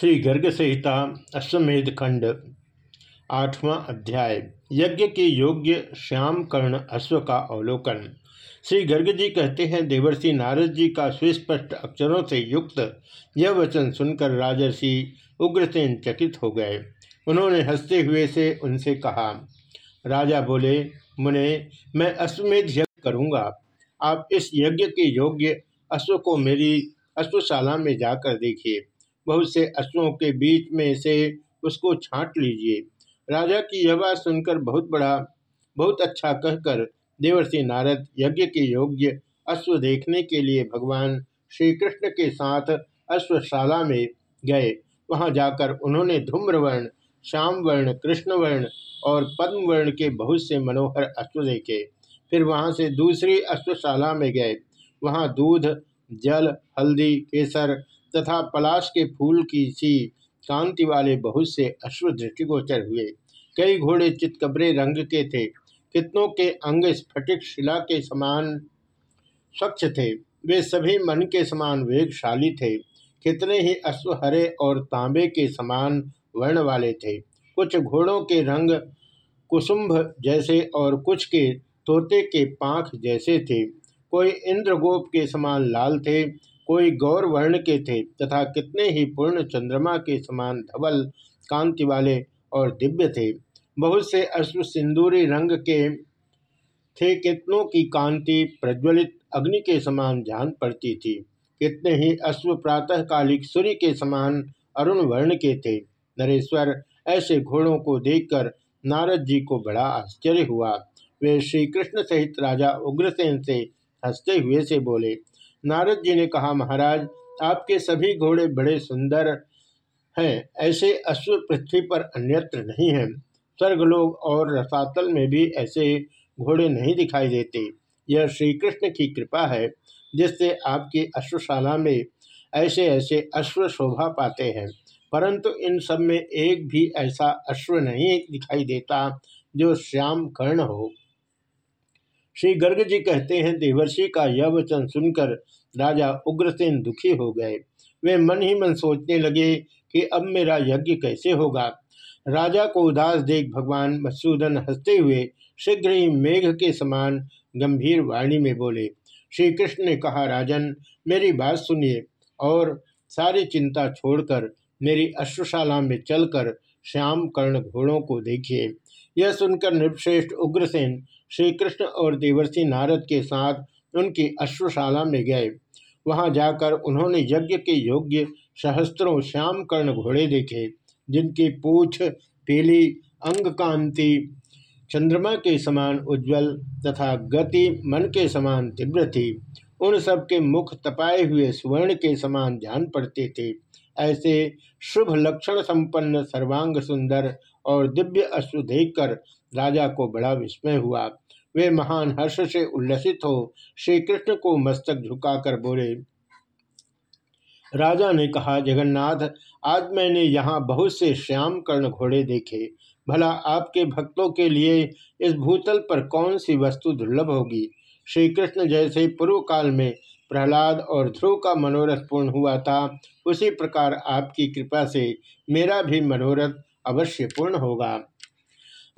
श्री गर्ग संहिता अश्वमेध खंड, आठवां अध्याय, यज्ञ के योग्य श्याम कर्ण अश्व का अवलोकन। श्री गर्ग जी कहते हैं, देवर्षि नारद जी का सुस्पष्ट अक्षरों से युक्त यह वचन सुनकर राजर्षि उग्रसेन चकित हो गए। उन्होंने हँसते हुए से उनसे कहा, राजा बोले, मुने, मैं अश्वमेध यज्ञ करूँगा। आप इस यज्ञ के योग्य अश्व को मेरी अश्वशाला में जाकर देखिए। बहुत से अश्वों के बीच में से उसको छांट लीजिए। राजा की यह बात सुनकर बहुत बड़ा, बहुत अच्छा कहकर देवर्षि नारद यज्ञ के योग्य अश्व देखने के लिए भगवान श्री कृष्ण के साथ अश्वशाला में गए। वहाँ जाकर उन्होंने धूम्रवर्ण श्याम वर्ण कृष्ण वर्ण और पद्म वर्ण के बहुत से मनोहर अश्व देखे। फिर वहाँ से दूसरी अश्वशाला में गए। वहाँ दूध, जल, हल्दी, केसर तथा पलाश के फूल की सी कांति वाले बहुत से अश्व दृष्टिगोचर हुए। कई घोड़े चितकबरे रंग के थे। कितनों के अंग स्फटिक शिला के समान स्वच्छ थे। वे सभी मन के समान वेगशाली थे। कितने ही अश्व हरे और तांबे के समान वर्ण वाले थे। कुछ घोड़ों के रंग कुसुम्भ जैसे और कुछ के तोते के पांख जैसे थे। कोई इंद्रगोप के समान लाल थे। कोई गौर वर्ण के थे तथा कितने ही पूर्ण चंद्रमा के समान धवल, कांति वाले और दिव्य थे। बहुत से अश्व सिंदूरी रंग के थे कितनों की कांति प्रज्वलित अग्नि के समान जान पड़ती थी। कितने ही अश्व प्रातःकालिक सूर्य के समान अरुण वर्ण के थे। नरेश्वर ऐसे घोड़ों को देखकर नारद जी को बड़ा आश्चर्य हुआ। वे श्री कृष्ण सहित राजा उग्रसेन से हँसते हुए से बोले नारद जी ने कहा, महाराज, आपके सभी घोड़े बड़े सुंदर हैं, ऐसे अश्व पृथ्वी पर अन्यत्र नहीं हैं। स्वर्गलोक और रसातल में भी ऐसे घोड़े नहीं दिखाई देते। यह श्री कृष्ण की कृपा है, जिससे आपकी अश्वशाला में ऐसे ऐसे अश्व शोभा पाते हैं। परंतु इन सब में एक भी ऐसा अश्व नहीं दिखाई देता, जो श्याम कर्ण हो। श्री गर्ग जी कहते हैं, देवर्षि का यह वचन सुनकर राजा उग्रसेन दुखी हो गए। वे मन ही मन सोचने लगे कि अब मेरा यज्ञ कैसे होगा। राजा को उदास देख भगवान मसूदन हँसते हुए शीघ्र ही मेघ के समान गंभीर वाणी में बोले श्री कृष्ण ने कहा, राजन, मेरी बात सुनिए और सारी चिंता छोड़कर मेरी अश्वशाला में चलकर श्याम कर्ण घोड़ों को देखिए। यह सुनकर नृपश्रेष्ठ उग्रसेन श्री कृष्ण और देवर्षि नारद के साथ उनकी अश्वशाला में गए। वहाँ जाकर उन्होंने यज्ञ के योग्य सहस्त्रों श्याम कर्ण घोड़े देखे, जिनकी पूछ, पीली अंग कांति चंद्रमा के समान उज्जवल तथा गति मन के समान तीव्र थी। उन सब के मुख तपाए हुए स्वर्ण के समान जान पड़ते थे। ऐसे शुभ लक्षण संपन्न सर्वांग सुंदर और दिव्य अश्व देखकर राजा को बड़ा विस्मय हुआ। वे महान हर्ष से उल्लसित हो श्री कृष्ण को मस्तक झुकाकर बोले, राजा ने कहा, जगन्नाथ, आज मैंने यहाँ बहुत से श्याम कर्ण घोड़े देखे। भला आपके भक्तों के लिए इस भूतल पर कौन सी वस्तु दुर्लभ होगी? श्री कृष्ण जैसे पूर्व काल में प्रहलाद और ध्रुव का मनोरथ पूर्ण हुआ था, उसी प्रकार आपकी कृपा से मेरा भी मनोरथ अवश्य पूर्ण होगा।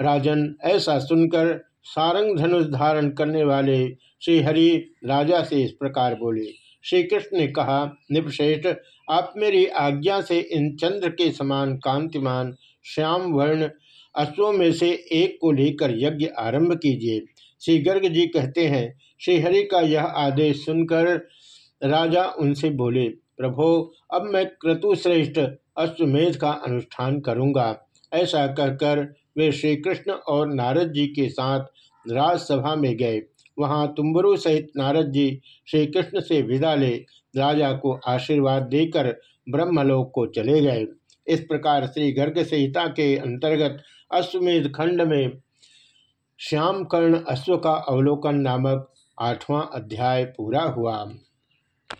राजन ऐसा सुनकर सारंग धनुष धारण करने वाले श्रीहरि राजा से इस प्रकार बोले श्री कृष्ण ने कहा निपश्रेष्ठ आप मेरी आज्ञा से इन चंद्र के समान कांतिमान श्याम वर्ण अश्वों में से एक को लेकर यज्ञ आरंभ कीजिए। श्री गर्ग जी कहते हैं, श्रीहरि का यह आदेश सुनकर राजा उनसे बोले, प्रभो, अब मैं क्रतुश्रेष्ठ अश्वमेध का अनुष्ठान करूँगा। ऐसा कहकर वे श्री कृष्ण और नारद जी के साथ राजसभा में गए। वहाँ तुम्बरु सहित नारद जी श्री कृष्ण से विदा ले, राजा को आशीर्वाद देकर ब्रह्मलोक को चले गए। इस प्रकार श्री गर्ग संहिता के अंतर्गत अश्वमेध खंड में श्याम कर्ण अश्व का अवलोकन नामक आठवां अध्याय पूरा हुआ।